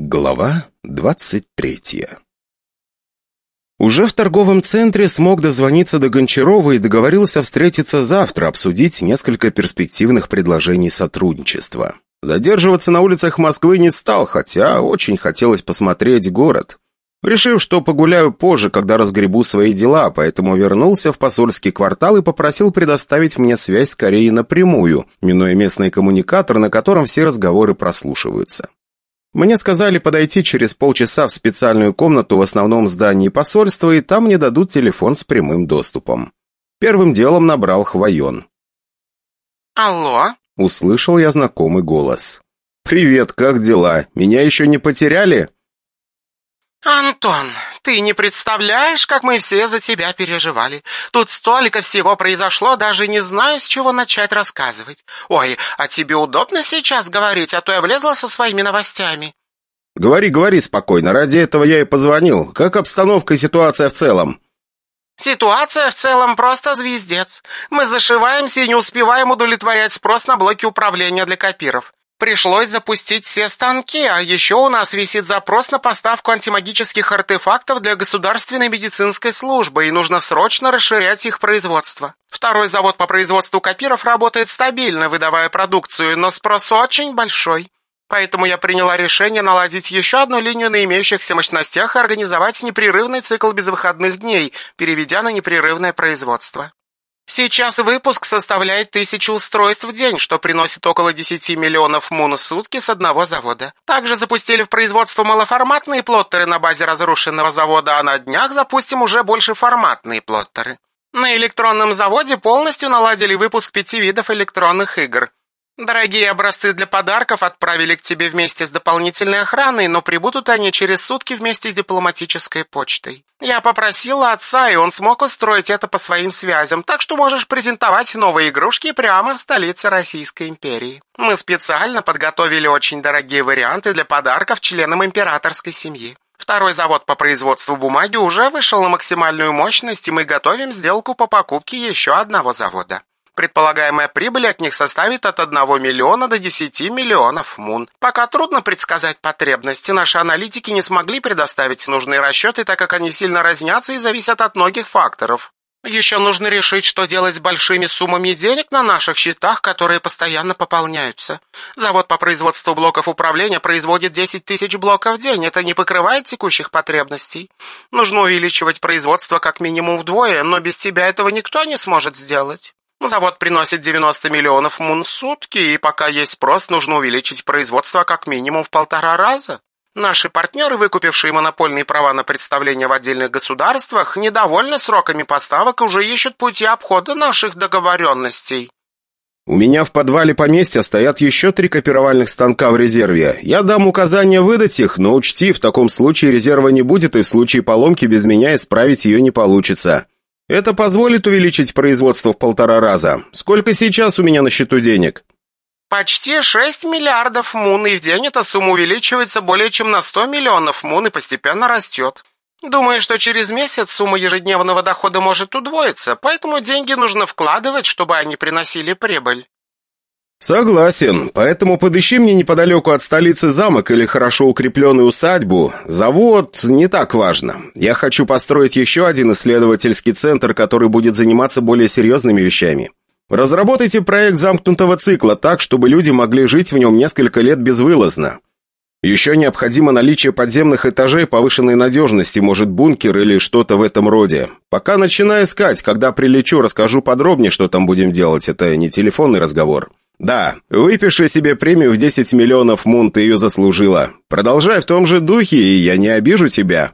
Глава двадцать третья Уже в торговом центре смог дозвониться до Гончарова и договорился встретиться завтра, обсудить несколько перспективных предложений сотрудничества. Задерживаться на улицах Москвы не стал, хотя очень хотелось посмотреть город. Решив, что погуляю позже, когда разгребу свои дела, поэтому вернулся в посольский квартал и попросил предоставить мне связь скорее напрямую, минуя местный коммуникатор, на котором все разговоры прослушиваются. Мне сказали подойти через полчаса в специальную комнату в основном здании посольства, и там мне дадут телефон с прямым доступом. Первым делом набрал Хвоен. «Алло?» — услышал я знакомый голос. «Привет, как дела? Меня еще не потеряли?» «Антон, ты не представляешь, как мы все за тебя переживали. Тут столько всего произошло, даже не знаю, с чего начать рассказывать. Ой, а тебе удобно сейчас говорить, а то я влезла со своими новостями». «Говори, говори спокойно, ради этого я и позвонил. Как обстановка и ситуация в целом?» «Ситуация в целом просто звездец. Мы зашиваемся и не успеваем удовлетворять спрос на блоки управления для копиров. Пришлось запустить все станки, а еще у нас висит запрос на поставку антимагических артефактов для государственной медицинской службы, и нужно срочно расширять их производство. Второй завод по производству копиров работает стабильно, выдавая продукцию, но спрос очень большой. Поэтому я приняла решение наладить еще одну линию на имеющихся мощностях и организовать непрерывный цикл безвыходных дней, переведя на непрерывное производство. Сейчас выпуск составляет тысячу устройств в день, что приносит около 10 миллионов мун в сутки с одного завода. Также запустили в производство малоформатные плоттеры на базе разрушенного завода, а на днях запустим уже больше форматные плоттеры. На электронном заводе полностью наладили выпуск пяти видов электронных игр. Дорогие образцы для подарков отправили к тебе вместе с дополнительной охраной, но прибудут они через сутки вместе с дипломатической почтой. Я попросила отца, и он смог устроить это по своим связям, так что можешь презентовать новые игрушки прямо в столице Российской империи. Мы специально подготовили очень дорогие варианты для подарков членам императорской семьи. Второй завод по производству бумаги уже вышел на максимальную мощность, и мы готовим сделку по покупке еще одного завода. Предполагаемая прибыль от них составит от 1 миллиона до 10 миллионов мун. Пока трудно предсказать потребности, наши аналитики не смогли предоставить нужные расчеты, так как они сильно разнятся и зависят от многих факторов. Еще нужно решить, что делать с большими суммами денег на наших счетах, которые постоянно пополняются. Завод по производству блоков управления производит 10 тысяч блоков в день. Это не покрывает текущих потребностей. Нужно увеличивать производство как минимум вдвое, но без тебя этого никто не сможет сделать. Завод приносит 90 миллионов мун в сутки, и пока есть спрос, нужно увеличить производство как минимум в полтора раза. Наши партнеры, выкупившие монопольные права на представление в отдельных государствах, недовольны сроками поставок и уже ищут пути обхода наших договоренностей. У меня в подвале поместья стоят еще три копировальных станка в резерве. Я дам указание выдать их, но учти, в таком случае резерва не будет, и в случае поломки без меня исправить ее не получится. Это позволит увеличить производство в полтора раза. Сколько сейчас у меня на счету денег? Почти 6 миллиардов мун, и в день эта сумма увеличивается более чем на 100 миллионов мун и постепенно растет. Думаю, что через месяц сумма ежедневного дохода может удвоиться, поэтому деньги нужно вкладывать, чтобы они приносили прибыль. «Согласен. Поэтому подыщи мне неподалеку от столицы замок или хорошо укрепленную усадьбу. Завод не так важно. Я хочу построить еще один исследовательский центр, который будет заниматься более серьезными вещами. Разработайте проект замкнутого цикла так, чтобы люди могли жить в нем несколько лет безвылазно. Еще необходимо наличие подземных этажей повышенной надежности, может бункер или что-то в этом роде. Пока начинаю искать, когда прилечу, расскажу подробнее, что там будем делать. Это не телефонный разговор». «Да, выпиши себе премию в 10 миллионов мун, ты ее заслужила. Продолжай в том же духе, и я не обижу тебя».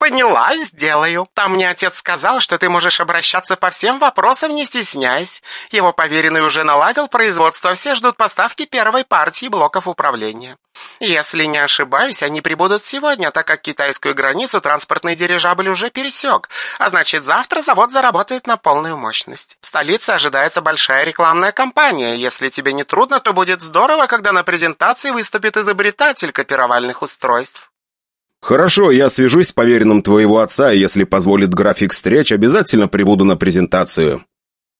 «Поняла, сделаю. Там мне отец сказал, что ты можешь обращаться по всем вопросам, не стесняясь. Его поверенный уже наладил производство, все ждут поставки первой партии блоков управления. Если не ошибаюсь, они прибудут сегодня, так как китайскую границу транспортный дирижабль уже пересек, а значит завтра завод заработает на полную мощность. В столице ожидается большая рекламная кампания. Если тебе не трудно, то будет здорово, когда на презентации выступит изобретатель копировальных устройств. «Хорошо, я свяжусь с поверенным твоего отца, и если позволит график встреч, обязательно прибуду на презентацию».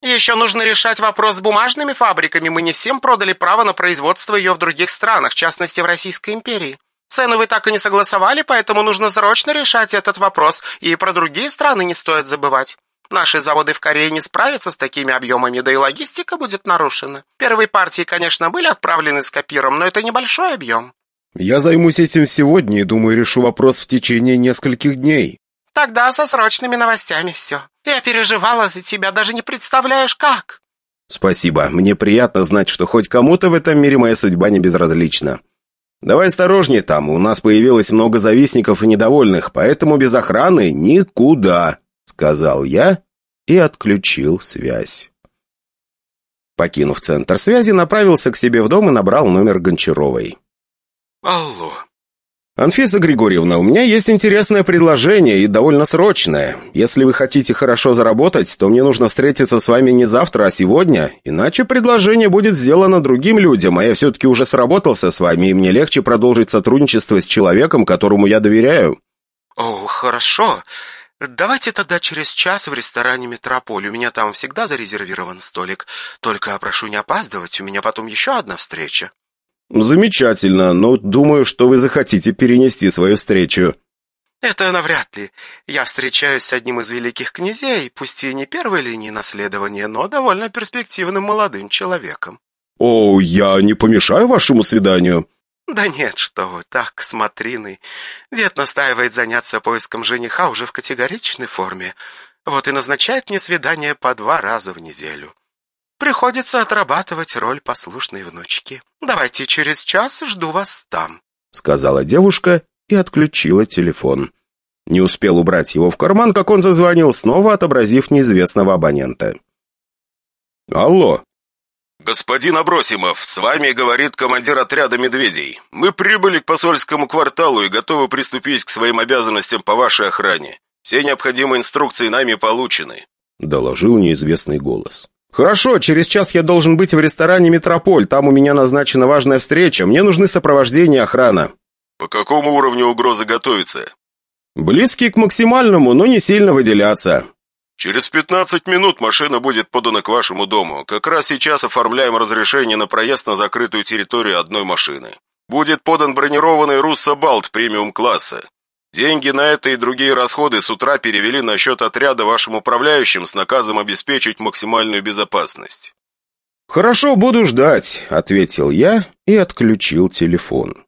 «Еще нужно решать вопрос с бумажными фабриками. Мы не всем продали право на производство ее в других странах, в частности в Российской империи. Цену вы так и не согласовали, поэтому нужно срочно решать этот вопрос, и про другие страны не стоит забывать. Наши заводы в Корее не справятся с такими объемами, да и логистика будет нарушена. Первые партии, конечно, были отправлены с копиром, но это небольшой объем. Я займусь этим сегодня и думаю, решу вопрос в течение нескольких дней. Тогда со срочными новостями все. Я переживала за тебя, даже не представляешь, как. Спасибо. Мне приятно знать, что хоть кому-то в этом мире моя судьба не безразлична. Давай осторожнее там, у нас появилось много завистников и недовольных, поэтому без охраны никуда сказал я и отключил связь. Покинув центр связи, направился к себе в дом и набрал номер Гончаровой. «Алло». «Анфиса Григорьевна, у меня есть интересное предложение и довольно срочное. Если вы хотите хорошо заработать, то мне нужно встретиться с вами не завтра, а сегодня, иначе предложение будет сделано другим людям, а я все-таки уже сработался с вами, и мне легче продолжить сотрудничество с человеком, которому я доверяю». «О, хорошо. «Давайте тогда через час в ресторане «Метрополь». У меня там всегда зарезервирован столик. Только прошу не опаздывать, у меня потом еще одна встреча». «Замечательно, но думаю, что вы захотите перенести свою встречу». «Это навряд ли. Я встречаюсь с одним из великих князей, пусть и не первой линии наследования, но довольно перспективным молодым человеком». «О, я не помешаю вашему свиданию?» «Да нет, что вы, так, смотрины. Дед настаивает заняться поиском жениха уже в категоричной форме. Вот и назначает мне свидание по два раза в неделю. Приходится отрабатывать роль послушной внучки. Давайте через час жду вас там», — сказала девушка и отключила телефон. Не успел убрать его в карман, как он зазвонил, снова отобразив неизвестного абонента. «Алло», «Господин Абросимов, с вами говорит командир отряда «Медведей». Мы прибыли к посольскому кварталу и готовы приступить к своим обязанностям по вашей охране. Все необходимые инструкции нами получены», — доложил неизвестный голос. «Хорошо, через час я должен быть в ресторане «Метрополь». Там у меня назначена важная встреча. Мне нужны сопровождение и охрана». «По какому уровню угрозы готовится?» «Близкий к максимальному, но не сильно выделяться». «Через пятнадцать минут машина будет подана к вашему дому. Как раз сейчас оформляем разрешение на проезд на закрытую территорию одной машины. Будет подан бронированный Руссо Балт премиум-класса. Деньги на это и другие расходы с утра перевели на счет отряда вашим управляющим с наказом обеспечить максимальную безопасность». «Хорошо, буду ждать», — ответил я и отключил телефон.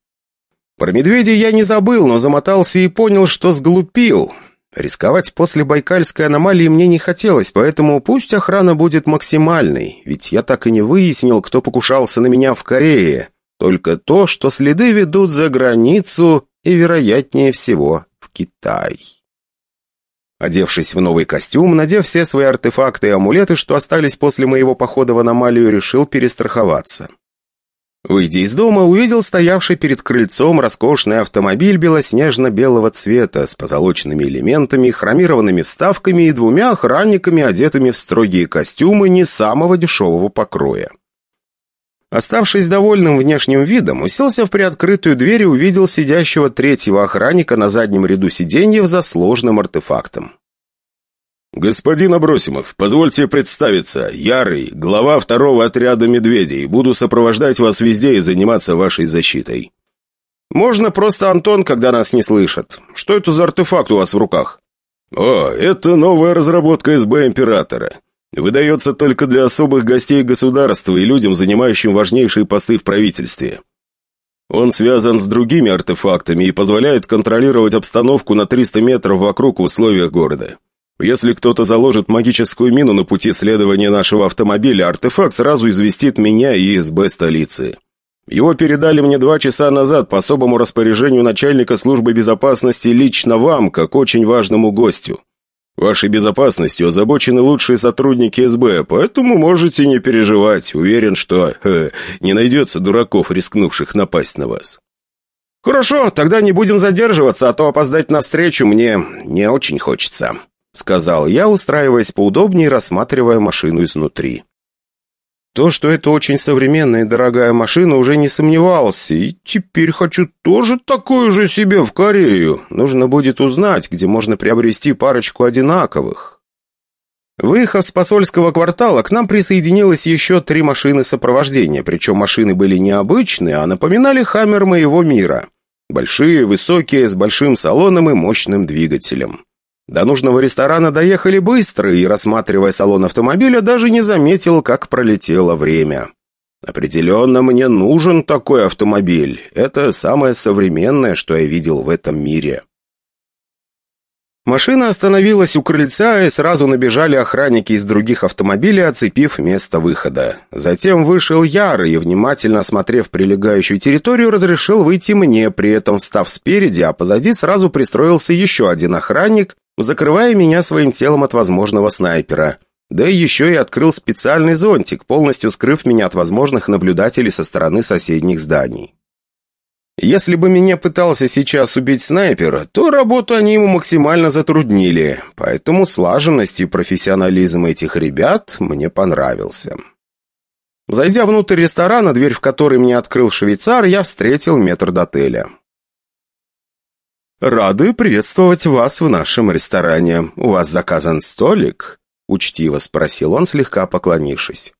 Про медведя я не забыл, но замотался и понял, что сглупил. Рисковать после Байкальской аномалии мне не хотелось, поэтому пусть охрана будет максимальной, ведь я так и не выяснил, кто покушался на меня в Корее. Только то, что следы ведут за границу и, вероятнее всего, в Китай. Одевшись в новый костюм, надев все свои артефакты и амулеты, что остались после моего похода в аномалию, решил перестраховаться. Выйдя из дома, увидел стоявший перед крыльцом роскошный автомобиль белоснежно-белого цвета с позолоченными элементами, хромированными вставками и двумя охранниками, одетыми в строгие костюмы не самого дешевого покроя. Оставшись довольным внешним видом, уселся в приоткрытую дверь и увидел сидящего третьего охранника на заднем ряду сиденьев за сложным артефактом. «Господин Абросимов, позвольте представиться. Ярый, глава второго отряда «Медведей». Буду сопровождать вас везде и заниматься вашей защитой». «Можно просто Антон, когда нас не слышат. Что это за артефакт у вас в руках?» «О, это новая разработка СБ Императора. Выдается только для особых гостей государства и людям, занимающим важнейшие посты в правительстве. Он связан с другими артефактами и позволяет контролировать обстановку на 300 метров вокруг в условиях города». Если кто-то заложит магическую мину на пути следования нашего автомобиля, артефакт сразу известит меня и СБ столицы. Его передали мне два часа назад по особому распоряжению начальника службы безопасности лично вам, как очень важному гостю. Вашей безопасностью озабочены лучшие сотрудники СБ, поэтому можете не переживать. Уверен, что э, не найдется дураков, рискнувших напасть на вас. Хорошо, тогда не будем задерживаться, а то опоздать на встречу мне не очень хочется. — сказал я, устраиваясь поудобнее рассматривая машину изнутри. То, что это очень современная и дорогая машина, уже не сомневался, и теперь хочу тоже такую же себе в Корею. Нужно будет узнать, где можно приобрести парочку одинаковых. Выехав с посольского квартала, к нам присоединилось еще три машины сопровождения, причем машины были необычные, а напоминали «Хаммер» моего мира. Большие, высокие, с большим салоном и мощным двигателем. До нужного ресторана доехали быстро, и, рассматривая салон автомобиля, даже не заметил, как пролетело время. Определенно мне нужен такой автомобиль. Это самое современное, что я видел в этом мире. Машина остановилась у крыльца, и сразу набежали охранники из других автомобилей, оцепив место выхода. Затем вышел Яр и, внимательно осмотрев прилегающую территорию, разрешил выйти мне, при этом встав спереди, а позади сразу пристроился еще один охранник, закрывая меня своим телом от возможного снайпера. Да еще и открыл специальный зонтик, полностью скрыв меня от возможных наблюдателей со стороны соседних зданий. Если бы меня пытался сейчас убить снайпер, то работу они ему максимально затруднили, поэтому слаженность и профессионализм этих ребят мне понравился. Зайдя внутрь ресторана, дверь в который мне открыл швейцар, я встретил метрдотеля. «Рады приветствовать вас в нашем ресторане. У вас заказан столик?» — учтиво спросил он, слегка поклонившись.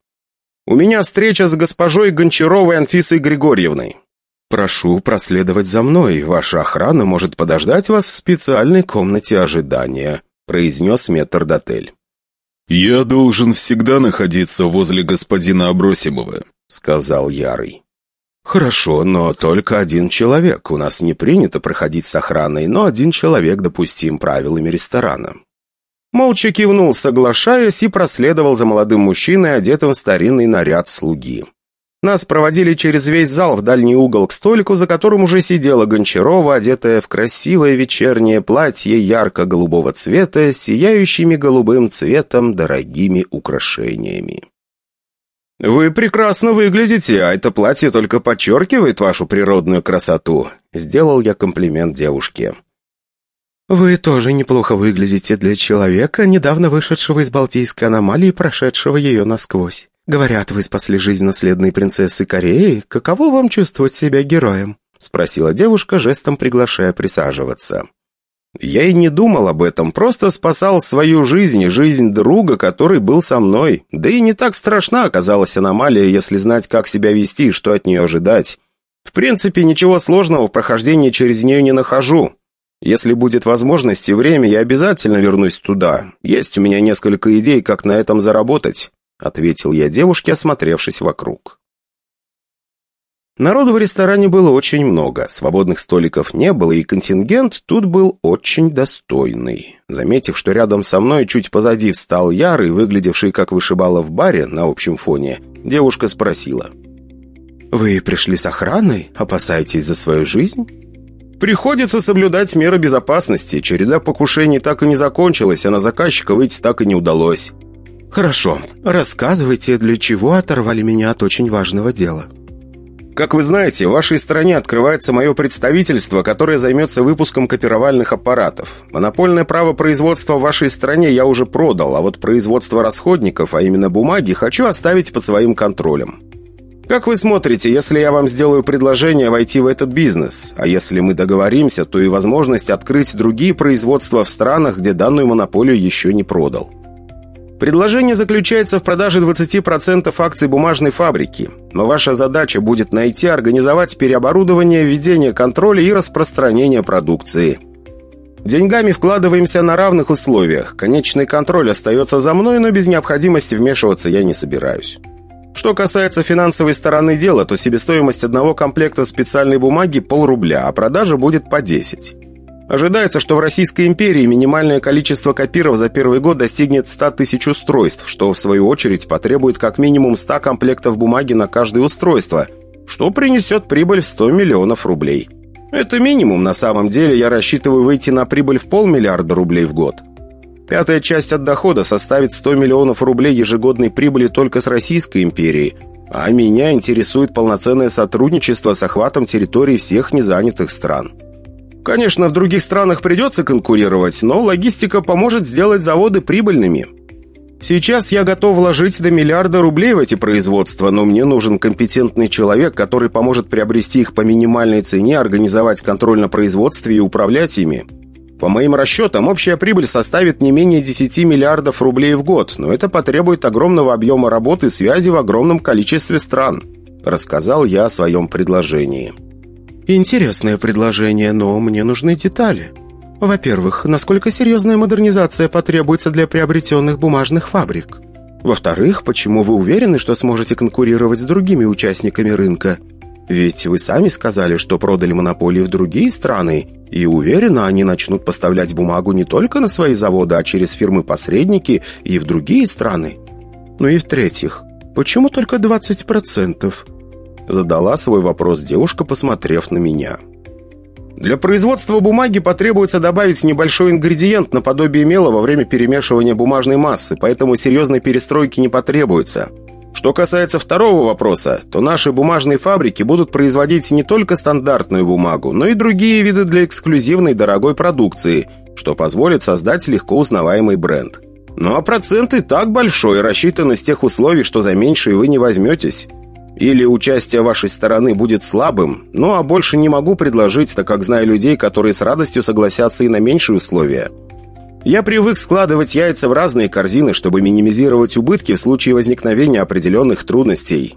«У меня встреча с госпожой Гончаровой Анфисой Григорьевной. «Прошу проследовать за мной. Ваша охрана может подождать вас в специальной комнате ожидания», произнес метрдотель. «Я должен всегда находиться возле господина Абросимова», сказал Ярый. «Хорошо, но только один человек. У нас не принято проходить с охраной, но один человек допустим правилами ресторана». Молча кивнул, соглашаясь, и проследовал за молодым мужчиной, одетым в старинный наряд слуги. Нас проводили через весь зал в дальний угол к столику, за которым уже сидела Гончарова, одетая в красивое вечернее платье ярко-голубого цвета сияющими голубым цветом дорогими украшениями. «Вы прекрасно выглядите, а это платье только подчеркивает вашу природную красоту», — сделал я комплимент девушке. «Вы тоже неплохо выглядите для человека, недавно вышедшего из Балтийской аномалии прошедшего ее насквозь. Говорят, вы спасли жизнь наследной принцессы Кореи. Каково вам чувствовать себя героем?» — спросила девушка, жестом приглашая присаживаться. «Я и не думал об этом, просто спасал свою жизнь и жизнь друга, который был со мной. Да и не так страшна оказалась аномалия, если знать, как себя вести и что от нее ожидать. В принципе, ничего сложного в прохождении через нее не нахожу. Если будет возможность и время, я обязательно вернусь туда. Есть у меня несколько идей, как на этом заработать» ответил я девушке, осмотревшись вокруг. Народу в ресторане было очень много, свободных столиков не было, и контингент тут был очень достойный. Заметив, что рядом со мной чуть позади встал Ярый, выглядевший как вышибала в баре на общем фоне, девушка спросила. «Вы пришли с охраной? Опасаетесь за свою жизнь?» «Приходится соблюдать меры безопасности. Череда покушений так и не закончилась, а на заказчика выйти так и не удалось. «Хорошо. Рассказывайте, для чего оторвали меня от очень важного дела». «Как вы знаете, в вашей стране открывается мое представительство, которое займется выпуском копировальных аппаратов. Монопольное право производства в вашей стране я уже продал, а вот производство расходников, а именно бумаги, хочу оставить под своим контролем. Как вы смотрите, если я вам сделаю предложение войти в этот бизнес? А если мы договоримся, то и возможность открыть другие производства в странах, где данную монополию еще не продал». Предложение заключается в продаже 20% акций бумажной фабрики. Но ваша задача будет найти, организовать переоборудование, введение контроля и распространение продукции. Деньгами вкладываемся на равных условиях. Конечный контроль остается за мной, но без необходимости вмешиваться я не собираюсь. Что касается финансовой стороны дела, то себестоимость одного комплекта специальной бумаги – полрубля, а продажа будет по 10. Ожидается, что в Российской империи минимальное количество копиров за первый год достигнет 100 тысяч устройств, что в свою очередь потребует как минимум 100 комплектов бумаги на каждое устройство, что принесет прибыль в 100 миллионов рублей. Это минимум, на самом деле я рассчитываю выйти на прибыль в полмиллиарда рублей в год. Пятая часть от дохода составит 100 миллионов рублей ежегодной прибыли только с Российской империей, а меня интересует полноценное сотрудничество с охватом территорий всех незанятых стран. Конечно, в других странах придется конкурировать, но логистика поможет сделать заводы прибыльными. Сейчас я готов вложить до миллиарда рублей в эти производства, но мне нужен компетентный человек, который поможет приобрести их по минимальной цене, организовать контроль на производстве и управлять ими. По моим расчетам, общая прибыль составит не менее 10 миллиардов рублей в год, но это потребует огромного объема работы и связи в огромном количестве стран», – рассказал я о своем предложении. Интересное предложение, но мне нужны детали. Во-первых, насколько серьезная модернизация потребуется для приобретенных бумажных фабрик? Во-вторых, почему вы уверены, что сможете конкурировать с другими участниками рынка? Ведь вы сами сказали, что продали монополии в другие страны, и уверенно они начнут поставлять бумагу не только на свои заводы, а через фирмы-посредники и в другие страны. Ну и в-третьих, почему только 20%? Задала свой вопрос девушка, посмотрев на меня. Для производства бумаги потребуется добавить небольшой ингредиент наподобие мела во время перемешивания бумажной массы, поэтому серьезной перестройки не потребуется. Что касается второго вопроса, то наши бумажные фабрики будут производить не только стандартную бумагу, но и другие виды для эксклюзивной дорогой продукции, что позволит создать легко узнаваемый бренд. Ну а процент и так большой, рассчитан из тех условий, что за меньшие вы не возьметесь. Или участие вашей стороны будет слабым, ну а больше не могу предложить, так как знаю людей, которые с радостью согласятся и на меньшие условия. Я привык складывать яйца в разные корзины, чтобы минимизировать убытки в случае возникновения определенных трудностей.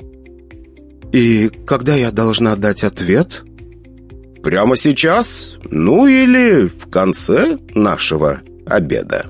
«И когда я должна дать ответ?» «Прямо сейчас? Ну или в конце нашего обеда».